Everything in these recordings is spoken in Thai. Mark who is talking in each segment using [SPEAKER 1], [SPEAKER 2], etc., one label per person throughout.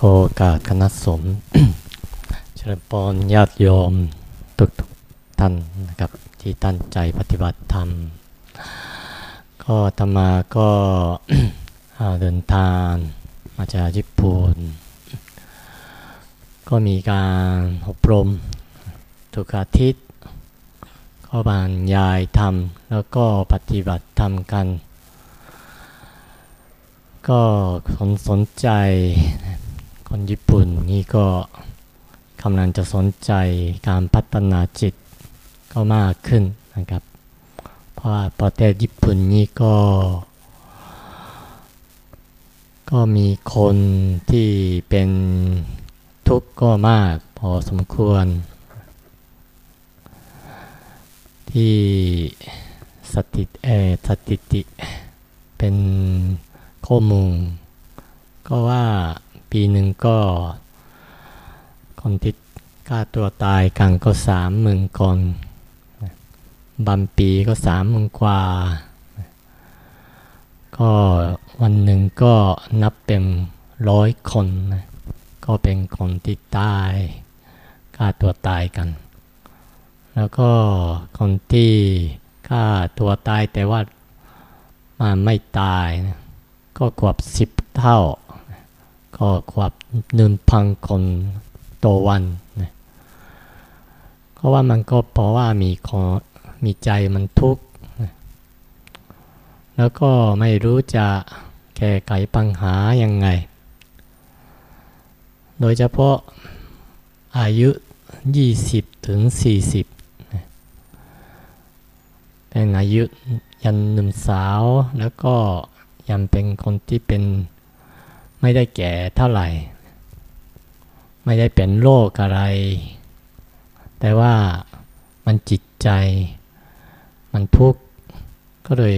[SPEAKER 1] โอกาสคณะสงฆ์เจริญพรญาติโยมทุกท่านนะครับที่ตั้งใจปฏิบัติธรรม ก็อาตมาก็เดินทางมาจากญี่ปุ่นก็มีการอบรมทุกอาทิตย์ ก็บรรยายธรรม แล้วก็ปฏิบัติธรรมกัน ก็คนสนใจ คนญี่ปุ่นนี่ก็กำลังจะสนใจการพัฒนาจิตก็มากขึ้นนะครับ เพราะว่าประเทศญี่ปุ่นนี่ก็ ก็มีคนที่เป็นทุกข์ก็มากพอสมควร ที่สถิตเอสถิติเป็นข้อมูลก็ว่า ปีหนึ่งก็ คนที่ฆ่าตัวตายกันก็สามหมื่นคนบางปีก็สามหมื่นกว่า ก็วันหนึ่งก็นับเป็นร้อยคนนะก็เป็นคนที่ตายฆ่าตัวตายกัน แล้วก็คนที่ฆ่าตัวตายแต่ว่ามันไม่ตายนะก็กว่าสิบเท่า ก็กว่าหนึ่งพันคนต่อวันนะเพราะว่ามันก็เพราะว่ามีคอมีใจมันทุกข์นะแล้วก็ไม่รู้จะแก้ไขปัญหายังไง โดยเฉพาะอายุ 20 ถึง 40นะเป็นอายุยันหนุ่มสาวแล้วก็ยังเป็นคนที่เป็น ไม่ได้แก่เท่าไหร่ ไม่ได้เป็นโรคอะไร แต่ว่ามันจิตใจ มันทุกข์ก็เลย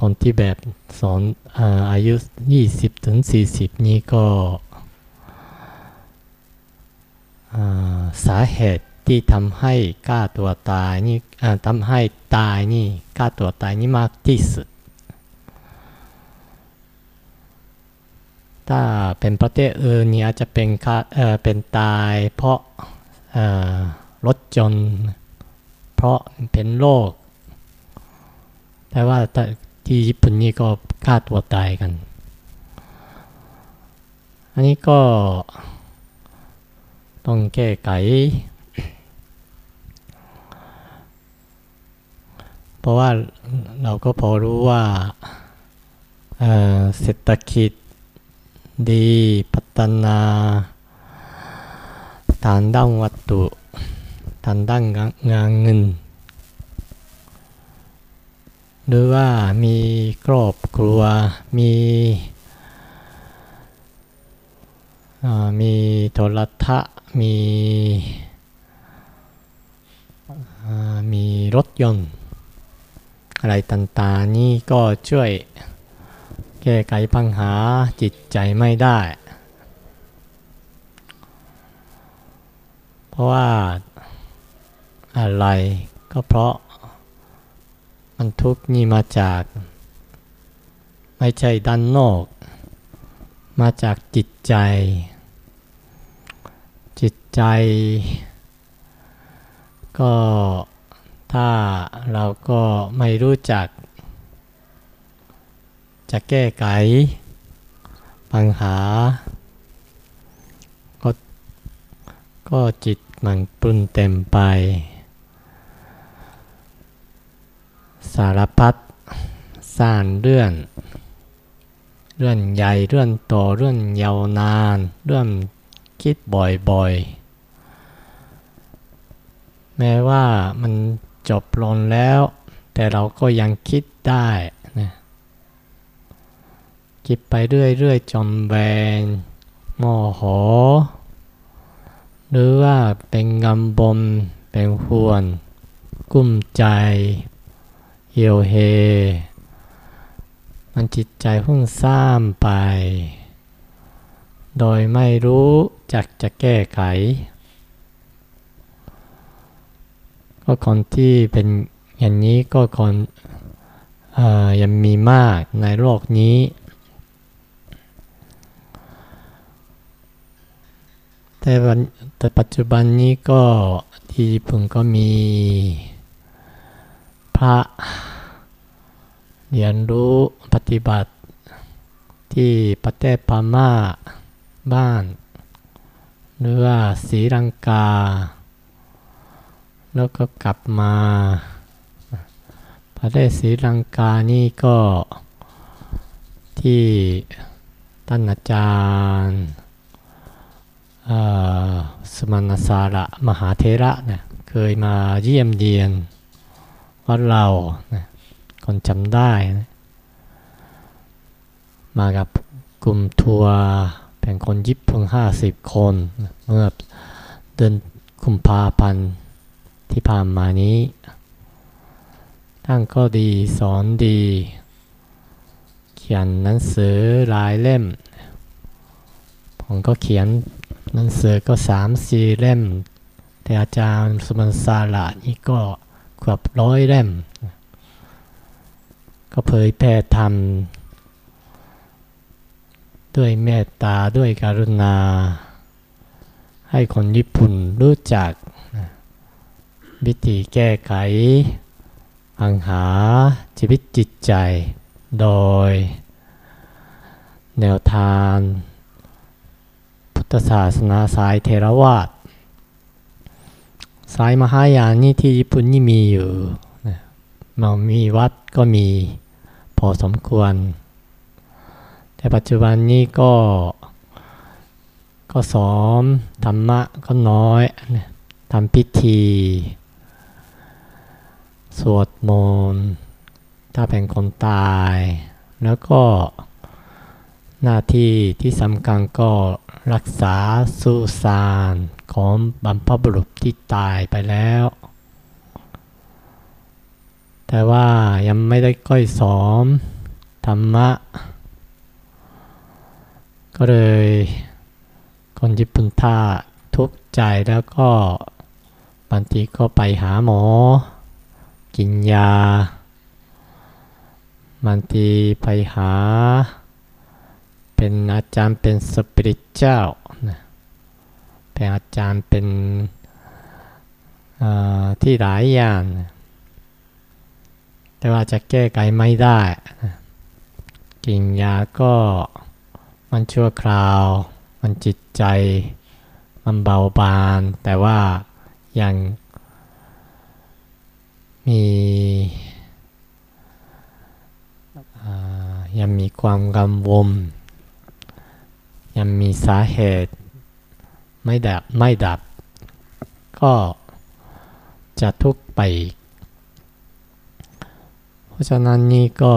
[SPEAKER 1] คนที่แบบสอนอาอายุ 20 ถึง 40 นี้ก็สาเหตุที่ทำให้กล้าตัวตายนี่ทำให้ตายนี่กล้าตัวตายนี่มากที่สุด ถ้าเป็นประเทศอื่นนี่อาจจะเป็นคาเอ่อเป็นตายเพราะเอ่อรถจนเพราะเป็นโรค แต่ว่าถ้าที่ญี่ปุ่นนี่ก็ฆ่าตัวตายกัน อันนี้ก็ต้องแก้ไข เพราะว่าเราก็พอรู้ว่าเอ่อเศรษฐกิจ ดีพัฒนาทางด้านวัตถุทางด้านงานเงิน หรือว่ามีครอบครัวมีมีโทรทัศน์มีมีรถยนต์ อะไรต่างๆนี่ก็ช่วย แก้ไขปัญหาจิตใจไม่ได้ เพราะว่าอะไรก็เพราะมันทุกข์นี่มาจาก ไม่ใช่ด้านนอก มาจากจิตใจ จิตใจ ก็ถ้าเราก็ไม่รู้จัก จะแก้ไข ปัญหา ก็ก็จิตมันปรุนเต็มไป สารพัดสร้างเรื่อง เรื่องใหญ่เรื่องโตเรื่องยาวนาน เรื่องคิดบ่อยๆ แม้ว่ามันจบลงแล้ว แต่เราก็ยังคิดได้ คิดไปเรื่อยๆจนแบนโมโห หรือว่าเป็นกำบนเป็นห่วงกุ้มใจ เหี่ยวเฮ มันจิตใจหุ่งซ่ามไป โดยไม่รู้จักจะแก้ไข ก็คนที่เป็นอย่างนี้ก็คนยังมีมากในโลกนี้ แต่วันแต่ปัจจุบันนี้ก็ที่ญี่ปุ่นก็มีพระเรียนรู้ปฏิบัติที่ประเทศพม่าบ้าน หรือว่าศรีลังกา แล้วก็กลับมา ประเทศศรีลังกานี่ก็ที่ท่านอาจารย์ สมณสาระมหาเทระเนี่ยเคยมาเยี่ยมเยียนวัดเรานะคนจำได้นะมากับกลุ่มทัวร์เป็นคนญี่ปุ่นห้าสิบคนนะเมื่อเดือนคุมภาพันธ์ที่ผ่านมานี้ท่านก็ดีสอนดี เขียนหนังสือหลายเล่ม ผมก็เขียน หนังสือก็สามสี่เล่ม แต่อาจารย์สมันซาลานี่ก็เกือบร้อยเล่ม ก็เผยแผ่ธรรม ด้วยเมตตาด้วยการุณา ให้คนญี่ปุ่นรู้จักวิธีแก้ไขปัญหาชีวิตจิตใจ โดย แนวทาง ทธศาสนาสายเทรวาสสายมหายานนี่ที่ญี่ปุ่นนี่มีอยู่มันมีวัดก็มีพอสมควร แต่ปัจจุบันนี้ก็ก็สอนธรรมะก็น้อยทำพิธี สวดมนต์ถ้าเป็นคนตาย แล้วก็หน้าที่ที่สำคัญก็ รักษาสุสานของบรรพบุรุษที่ตายไปแล้ว แต่ว่ายังไม่ได้ก้อยสอนธรรมะ ก็เลยคนญี่ปุ่นท่าทุกข์ใจแล้วก็บางทีก็ไปหาหมอ กินยาบางทีไปหา เป็นอาจารย์เป็นสปิริตเจ้าเป็นอาจารย์เป็นที่หลายอย่างแต่ว่าจะแก้ไขไม่ได้กินยาก็มันชั่วคราว มันจิตใจ มันเบาบาง แต่ว่ายังมียังมีความกังวล ยังมีสาเหตุไม่ดับไม่ดับ ก็จะทุกข์ไป เพราะฉะนั้นนี่ก็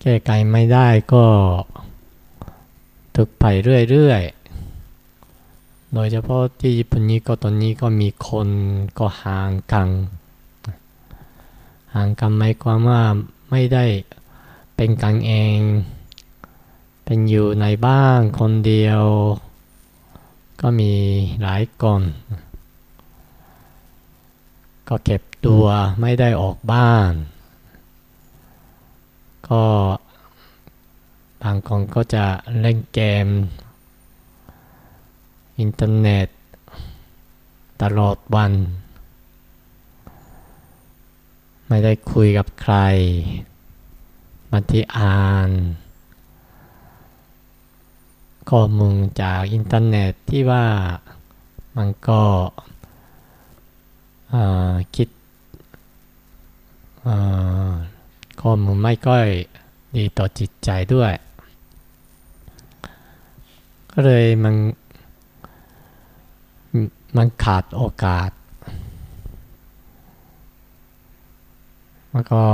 [SPEAKER 1] แก้ไขไม่ได้ก็ทุกข์ไปเรื่อยๆ โดยเฉพาะที่ญี่ปุ่นนี้ก็ตอนนี้ก็มีคนก็ห่างกันห่างกันหมายความว่าไม่ได้เป็นกันเอง เป็นอยู่ในบ้านคนเดียว ก็มีหลายคน ก็เก็บตัวไม่ได้ออกบ้าน ก็บางคนก็จะเล่นเกม อินเทอร์เน็ต ตลอดวัน ไม่ได้คุยกับใครบางทีอ่าน ข้อมูลจากอินเทอร์เน็ตที่ว่ามันก็คิดข้อมูลไม่ค่อยดีต่อจิตใจด้วย ก็เลยมันมันขาดโอกาส แล้วก็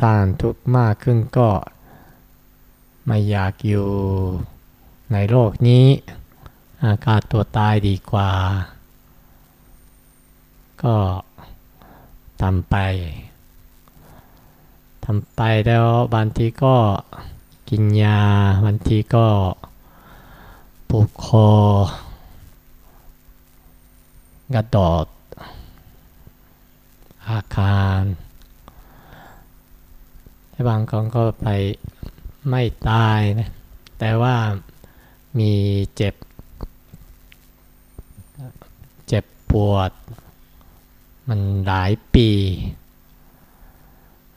[SPEAKER 1] สร้างทุกข์มากขึ้นก็ไม่อยากอยู่ ในโลกนี้อาการตัวตายดีกว่า ก็ทำไปทำไปแล้วบางทีก็กินยาบางทีก็ปลูกคอกระดดอาคารบางคนก็ไปไม่ตายนะแต่ว่า มีเจ็บ เจ็บปวด มันหลายปี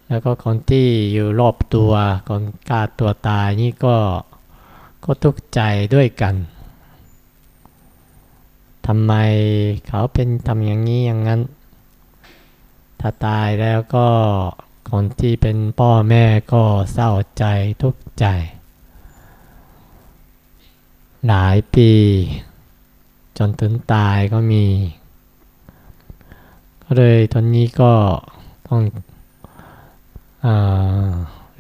[SPEAKER 1] แล้วก็คนที่อยู่รอบตัวคนกล้าตัวตายนี่ก็ก็ทุกข์ใจด้วยกันทำไมเขาเป็นทำอย่างนี้อย่างนั้น ถ้าตายแล้วก็คนที่เป็นพ่อแม่ก็เศร้าใจทุกข์ใจ หลายปี จนถึงตายก็มี ก็เลยตอนนี้ก็ต้องอ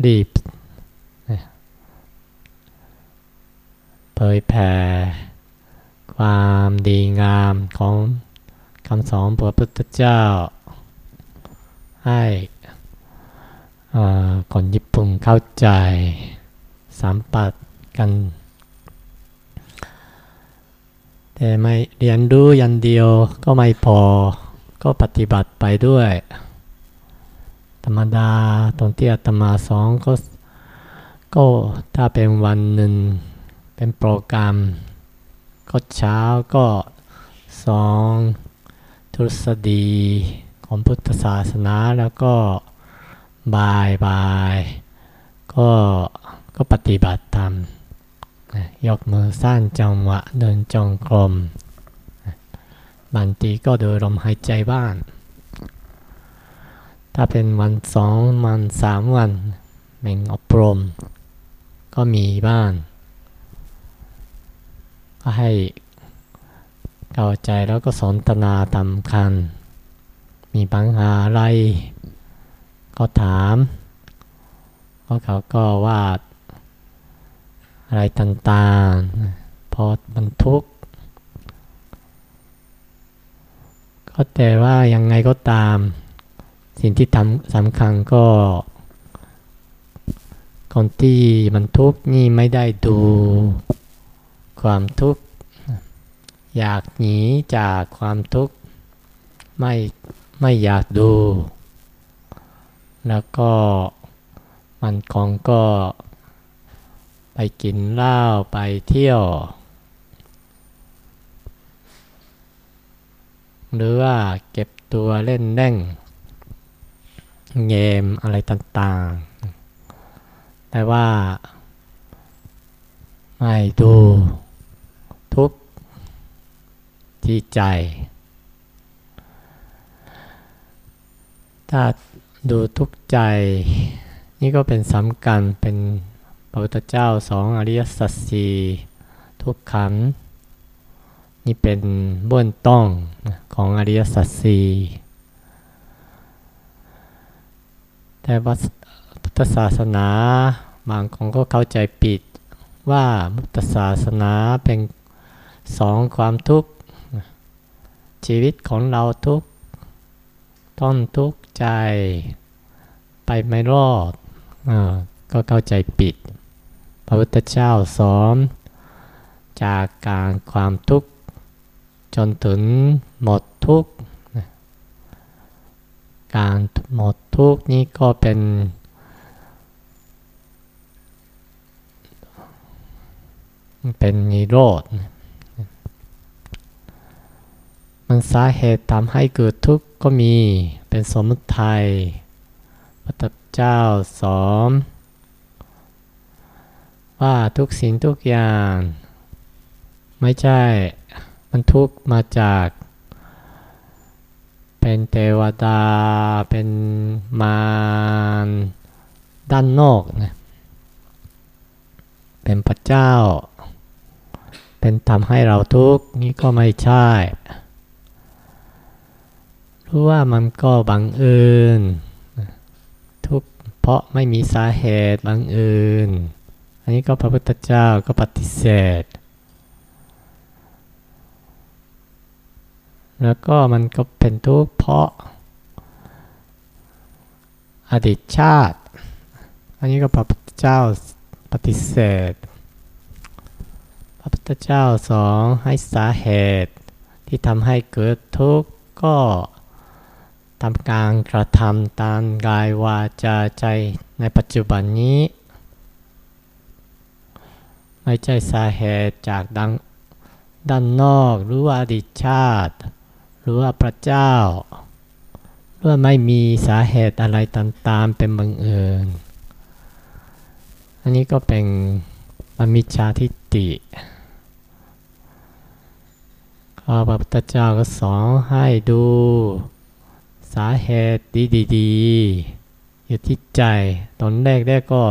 [SPEAKER 1] รีบเผยแผ่ความดีงามของคำสอนพระพุทธเจ้า ให้คนญี่ปุ่นเข้าใจสัมปัตกัน แต่ไม่เรียนรู้อยันเดียวก็ไม่พอ ก็ปฏิบัติไปด้วย ธรรมดาตอนที่อาตมาสองก็ ก็ถ้าเป็นวันหนึ่ง เป็นโปรแกรม ก็เช้าก็สองทฤษฎีของพุทธศาสนาแล้วก็บายบายก็ก็ปฏิบัติธรรม ยกมือสร้างจังหวะเดินจงกรมบางทีก็ดินลมหายใจบ้านถ้าเป็นวันสองวันสามวันเม่งอบรม ก็มีบ้านก็ให้เข้าใจแล้วก็สนทนาทำคันมีปัญหาอะไร ก็ถามเพราะเขาก็วาด อะไรต่างๆ พอมันทุก ก็แต่ว่ายังไงก็ตาม สิ่งที่ทำสำคัญก็คนที่มันทุกข์นี่ไม่ได้ดูความทุกข์ อยากหนีจากความทุกข์ ไม่ไม่อยากดู แล้วก็มันคงก็ ไปกินเหล้าไปเที่ยว หรือว่าเก็บตัวเล่นเล่งเกมอะไรต่างๆ แต่ว่า ไม่ดูทุกที่ใจ ถ้าดูทุกใจ นี่ก็เป็นสำคัญเป็น ระพุทธเจ้าสองอริยสัจสี่ทุกขันนี่เป็นเบื้องต้นของอริยสัจสี่แต่ว่าพุทธศาสนาบางคนก็เข้าใจผิดว่ามุตศาสนาเป็นสองความทุกข์ชีวิตของเราทุกต้องทุกข์ใจไปไม่รอดอก็เข้าใจปิด พระพุทธเจ้าสอนจากการความทุกข์จนถึงหมดทุกข์การหมดทุกข์นี้ก็เป็นเป็นนิโรธ มันสาเหตุทำให้เกิดทุกข์ก็มี เป็นสมุทัย พระเจ้าสอน ว่าทุกสิ่งทุกอย่าง ไม่ใช่มันทุกมาจาก เป็นเทวดา เป็นมารด้านนอกนะเป็นพระเจ้า เป็นทำให้เราทุกข์นี่ก็ไม่ใช่รู้ว่ามันก็บังเอิญทุกเพราะไม่มีสาเหตุบังเอิญ นนี้ก็พระพุทธเจ้าก็ปฏิเสธ แล้วก็มันก็เป็นทุกข์เพราะ อดีตชาติ อันนี้ก็พระพุทธเจ้าปฏิเสธ พระพุทธเจ้าสองให้สาเหตุที่ทำให้เกิดทุกข์ก็ทำการกระทำตามกายวาจาใจในปัจจุบันนี้ ไม่ใช่สาเหตุจากดังด้านนอกหรือว่าอดีตชาติ หรือว่าพระเจ้าหรือว่าไม่มีสาเหตุอะไรต่างๆเป็นบังเอิญอันนี้ก็เป็นอมิจฉาทิฏฐิพระพุทธเจ้าก็สอนให้ดูสาเหตุดีๆอยู่ที่ใจ ตอนแรกแรกก็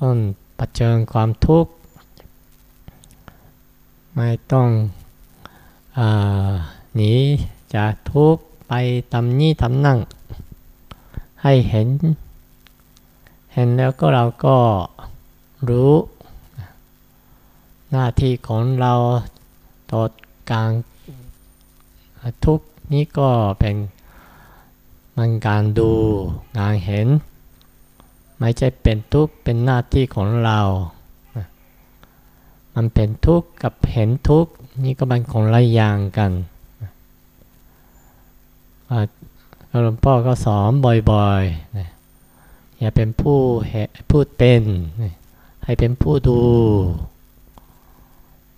[SPEAKER 1] ต้อ งปเชิญความทุกข์ ไม่ต้องหนีจากทุกข์ไปทำนี้ทำนั่ง ให้เห็น เห็นแล้วก็เราก็รู้ หน้าที่ของเราต่อการทุกนี้ก็เป็นมันการดูงานเห็น ไม่ใช่เป็นทุกเป็นหน้าที่ของเรา มันเป็นทุกข์กับเห็นทุกข์นี่ก็เป็นของละอย่างกันหลวงพ่อก็สอนบ่อยๆอย่าเป็นผู้พูดเป็น ให้เป็นผู้ดู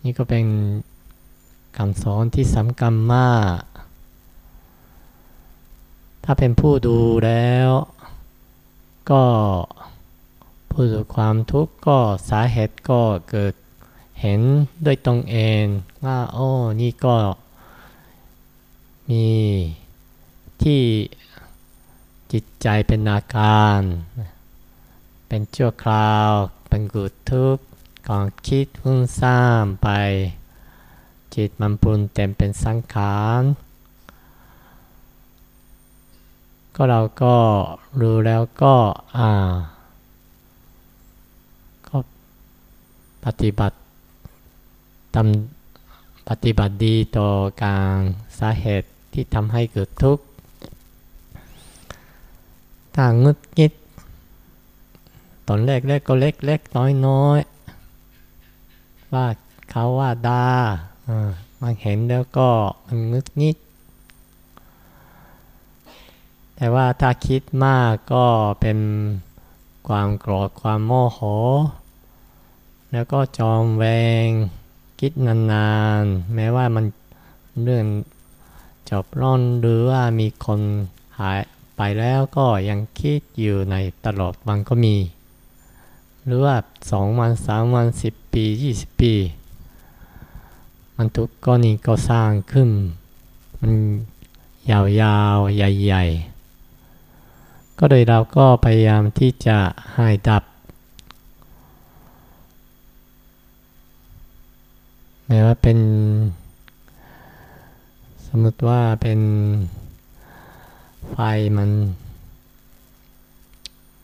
[SPEAKER 1] นี่ก็เป็นคำสอนที่สำคัญมาก ถ้าเป็นผู้ดูแล้ว ก็ผู้ดูความทุกข์ก็สาเหตุก็เกิดเห็นด้วยตรงเองว่าโอ้นี่ก็มีที่จิตใจเป็นอาการ เป็นชั่วคราว เป็นกุดทุกข์ก่อนคิดพุ่งสร้างไป จิตมันปรุงเต็มเป็นสังขาร ก็เราก็รู้แล้วก็อ่า ก็ปฏิบัติทำปฏิบัติดีต่อการสาเหตุที่ทำให้เกิดทุกข์ถ้างึดงิด ตอนแรกๆก็เล็กๆน้อยๆว่าเขาว่าดา่ามันเห็นแล้วก็มันงึดงิด แต่ว่าถ้าคิดมากก็เป็นความโกรธความโมโห แล้วก็จอมแวง คิดนานๆ แม้ว่ามันเรื่องจบร่อนหรือว่ามีคนหายไปแล้วก็ยังคิดอยู่ในตลอดวันก็มี หรือว่าสองวันสามวันสิบปียี่สิบปี มันทุกก้อนนี้ก็สร้างขึ้น มันยาวๆ ใหญ่ ๆ ก็โดยเราก็พยายามที่จะให้ดับ แม้ว่าเป็น สมมติว่าเป็นไฟมัน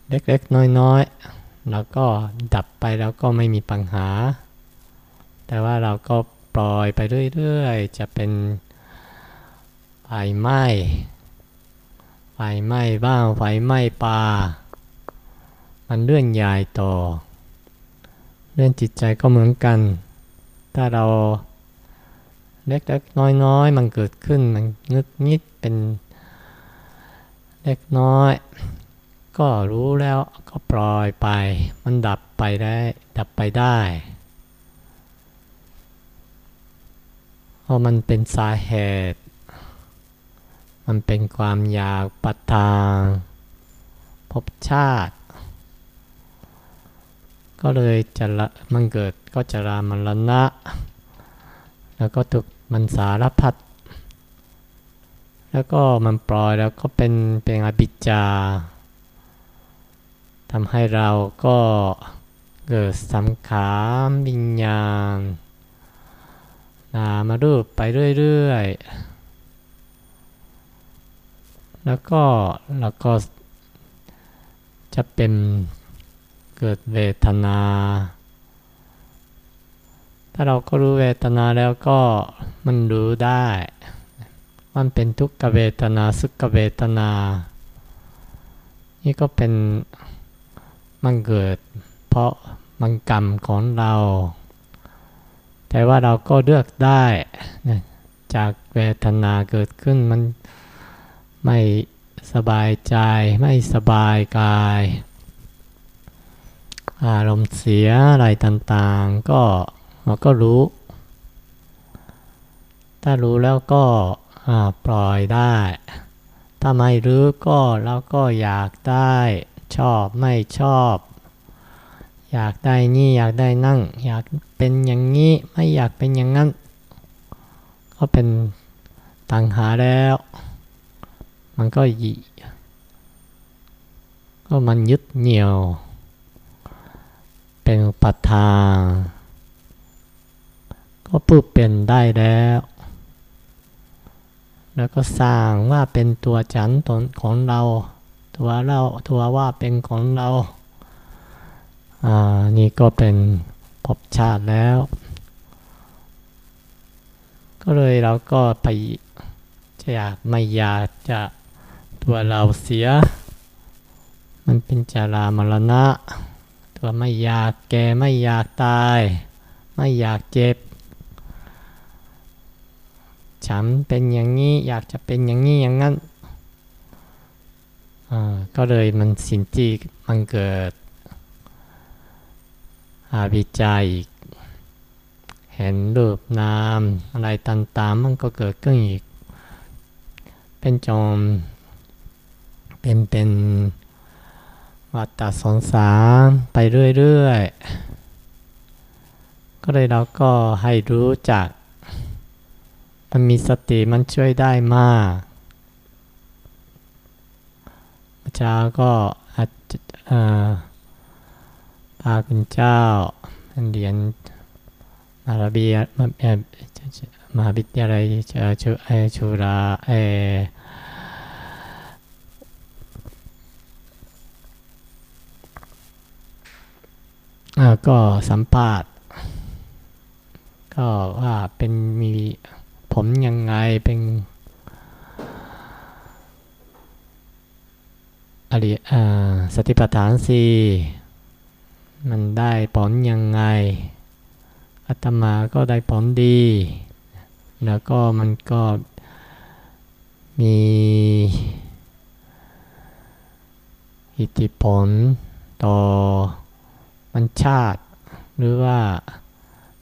[SPEAKER 1] เล็กๆ น้อยๆ แล้วก็ดับไปแล้วก็ไม่มีปัญหา แต่ว่าเราก็ปล่อยไปเรื่อยๆ จะเป็นไฟไหม้ ฟไหม้บ้างไฟไหม้ปลามันเรื่องใหญ่ต่อ เรื่องจิตใจก็เหมือนกัน ถ้าเราเล็กๆน้อยๆ มันเกิดขึ้นมันงึกนิดเป็นเล็กน้อย ก็รู้แล้วก็ปล่อยไป มันดับไปได้ ดับไปได้เพราะมันเป็นสาเหตุ มันเป็นความอยากปัตตางพบชาติ ก็เลยจะละมันเกิดก็จะรามันละนะ แล้วก็ถูกมันสารพัดแล้วก็มันปล่อยแล้วก็เป็นเป็นอภิจาทำให้เราก็เกิดสังขารวิญญาณนามารูปไปเรื่อย ๆ แล้วก็แล้วก็จะเป็นเกิดเวทนา ถ้าเราก็รู้เวทนาแล้วก็มันรู้ได้ มันเป็นทุกขเวทนาสุขเวทนา นี่ก็เป็นมันเกิด เพราะมันกรรมของเรา แต่ว่าเราก็เลือกได้ จากเวทนาเกิดขึ้นมัน ไม่สบายใจ ไม่สบายกาย อารมณ์เสียอะไรต่างๆ ก็เราก็รู้ ถ้ารู้แล้วก็ปล่อยได้ ถ้าไม่รู้ก็เราก็อยากได้ชอบไม่ชอบ อยากได้นี่อยากได้นั่ง อยากเป็นอย่างนี้ไม่อยากเป็นอย่างนั้น ก็เป็นตังหาแล้ว มันก็ยีก็มันยึดเหนี่ยว เป็นปัทานก็พูดเป็นได้แล้ว แล้วก็สร้างว่าเป็นตัวฉันตนของเรา ตัวเราตัวว่าเป็นของเรา อ่า นี่ก็เป็นภพชาติแล้ว ก็เลยเราก็ไปจะอยากไม่อยากจะ ตัวเราเสีย มันเป็นจารามรณะ ตัวไม่อยากแก่ไม่อยากตาย ไม่อยากเจ็บ ฉันเป็นอย่างนี้อยากจะเป็นอย่างนี้อย่างนั้น ก็เลยมันสินจีมันเกิดอาวิจัยอีก เห็นรูปนามอะไรต่างๆมันก็เกิดขึ้นอีก เป็นจอม เป็นเป็นวัฏสงสารไปเรื่อยๆ ก็เลยเราก็ให้รู้จัก มันมีสติมันช่วยได้มากพระเจ้าก็อาพาคุณเจ้าเรียนมาราบีมาวิทยาลัยชูเอชูราเอ ก็สัมภาษณ์ก็ว่าเป็นมีผมยังไงเป็นอริสติปัฏฐานสีมันได้ผลยังไงอาตมาก็ได้ผลดี แล้วก็มันก็มีอิทธิพลต่อ มันชาติ หรือว่า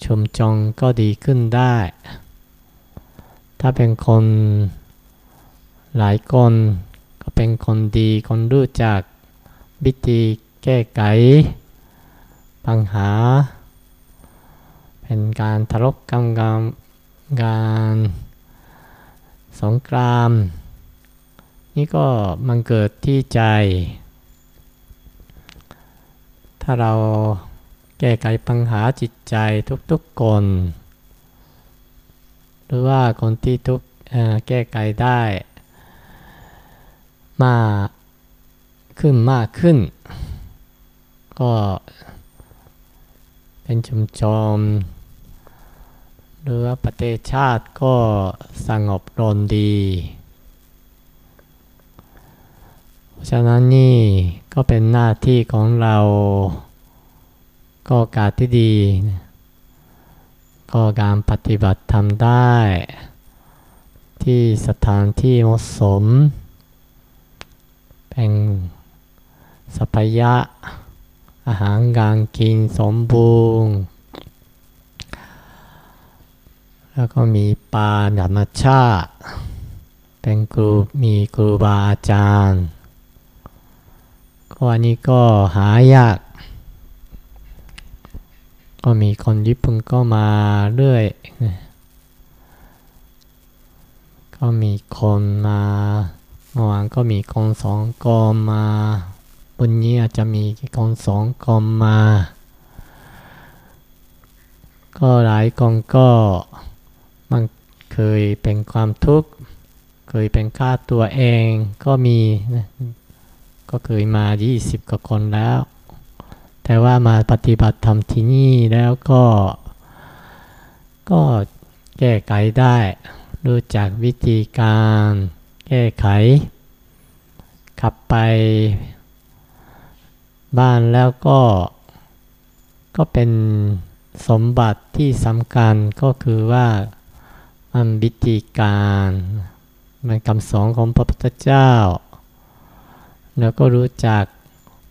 [SPEAKER 1] ชุมชนก็ดีขึ้นได้ ถ้าเป็นคนหลายคนก็เป็นคนดีคนรู้จักวิธีแก้ไข ปัญหา เป็นการทะเลาะกันกันการสงคราม นี่ก็มันเกิดที่ใจ ถ้าเราแก้ไขปัญหาจิตใจทุกๆคน หรือว่าคนที่ทุกแก้ไขได้มากขึ้นมากขึ้น ก็เป็นชุมชนหรือว่าประเทศชาติก็สงบรนดี เพราะ ฉะนั้นนี่ก็เป็นหน้าที่ของเราก็การที่ดี ก็การปฏิบัติทำได้ ที่สถานที่เหมาะสม เป็นสัพยะ อาหารการกินสมบูรณ์ แล้วก็มีปลาธรรมชาติ เป็นครูมีครูบาอาจารย์ ก็อันนี้ก็หายาก ก็มีคนญี่ปุ่นก็มาเรื่อย ก็มีคนมาเมื่อวานก็มีคนสองกอมาวันนี้อาจจะมีกองสองกองมา ก็หลายกองก็มันเคยเป็นความทุกข์ เคยเป็นค่าตัวเองก็มีนะ ก็เคยมา 20 กว่าคนแล้ว แต่ว่ามาปฏิบัติธรรมที่นี่แล้วก็ ก็แก้ไขได้ รู้จักวิธีการแก้ไข ขับไปบ้านแล้วก็ ก็เป็นสมบัติที่สำคัญก็คือว่ามันวิธีการ มันคำสอนของพระพุทธเจ้า แล้วก็รู้จัก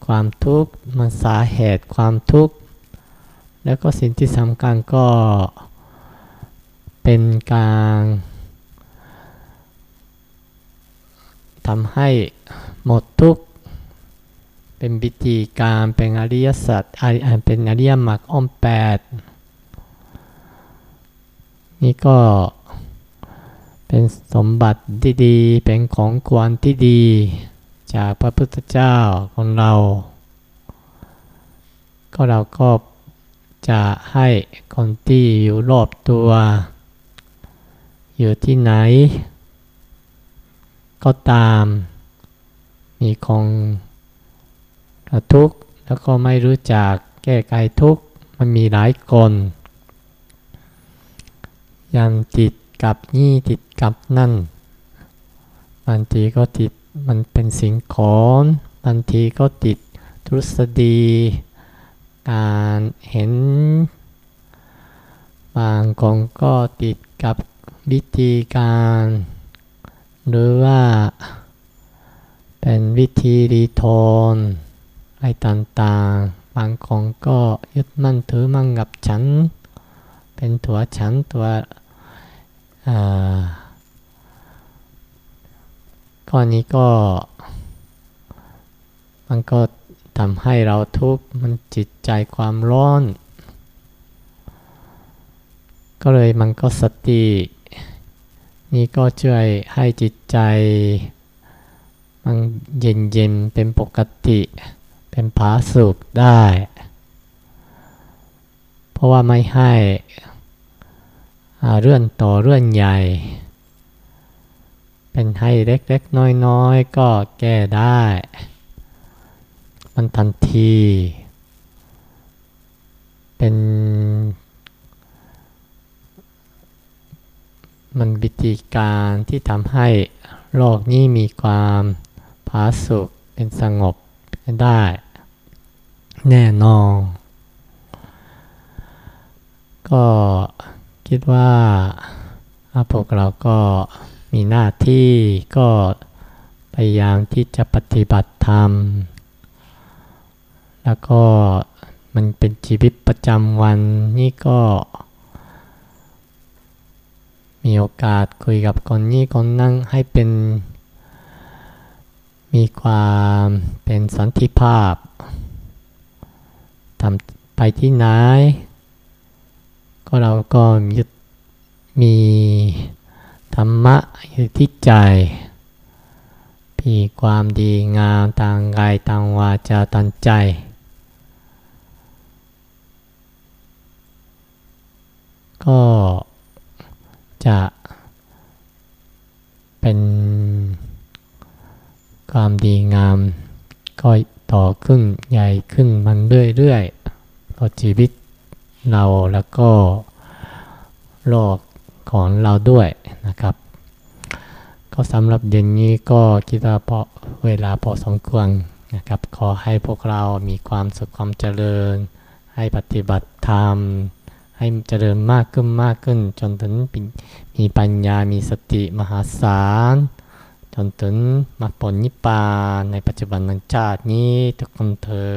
[SPEAKER 1] ความทุกข์มันสาเหตุความทุกข์ แล้วก็สิ่งที่สำคัญก็เป็นการทำให้หมดทุกข์ เป็นวิธีการเป็นอริยสัจเป็นอริยมรรคออมแปดนี่ก็เป็นสมบัติที่ดี เป็นของควรที่ดี จากพระพุทธเจ้าของเรา ก็เราก็จะให้คนที่อยู่รอบตัว อยู่ที่ไหน ก็ตาม มีของทุกข์แล้วก็ไม่รู้จักแก้ไขทุกข์มันมีหลายคนยังติดกับนี่ติดกับนั่นบางทีก็ติด มันเป็นสิ่งของบางทีก็ติดทฤษฎี การเห็น บางคนก็ติดกับวิธีการ หรือว่าเป็นวิธีรีทอนอะไรต่างๆ บางคนก็ยึดมั่นถือมั่นกับฉัน เป็นตัวฉันตัว ก้อนนี้ก็ มันก็ทำให้เราทุกข์มันจิตใจความร้อน ก็เลยมันก็สติ นี่ก็ช่วยให้จิตใจ มันเย็นเย็นเป็นปกติ เป็นผาสุขได้ เพราะว่าไม่ให้เรื่องต่อเรื่องใหญ่ เป็นให้เล็กๆ น้อยๆ ก็แก้ได้ มันทันที เป็น มันวิธีการที่ทำให้โลกนี้มีความผาสุกเป็นสงบได้ แน่นอน ก็คิดว่าพวกเราก็ มีหน้าที่ก็พยายามที่จะปฏิบัติธรรม แล้วก็มันเป็นชีวิตประจำวันนี่ก็ มีโอกาสคุยกับคนนี้คนนั่งให้เป็น มีความเป็นสันติภาพทำไปที่ไหนก็เราก็ยึดมี ธรรมะอยู่ที่ใจมีความดีงามทางกายทางวาจาทางใจ ก็จะเป็นความดีงามก็ต่อขึ้นใหญ่ขึ้นมันเรื่อยๆต่อชีวิตเราแล้วก็โลก ของเราด้วยนะครับ ก็สำหรับเย็นนี้ก็คิดว่าพอเวลาพอสมควรนะครับ ขอให้พวกเรามีความสุขความเจริญ ให้ปฏิบัติธรรม ให้เจริญมากขึ้นมากขึ้น จนถึงมีปัญญามีสติมหาศาล จนถึงมรรคผลนิพพานในปัจจุบันชาตินี้ทุกคนเธอ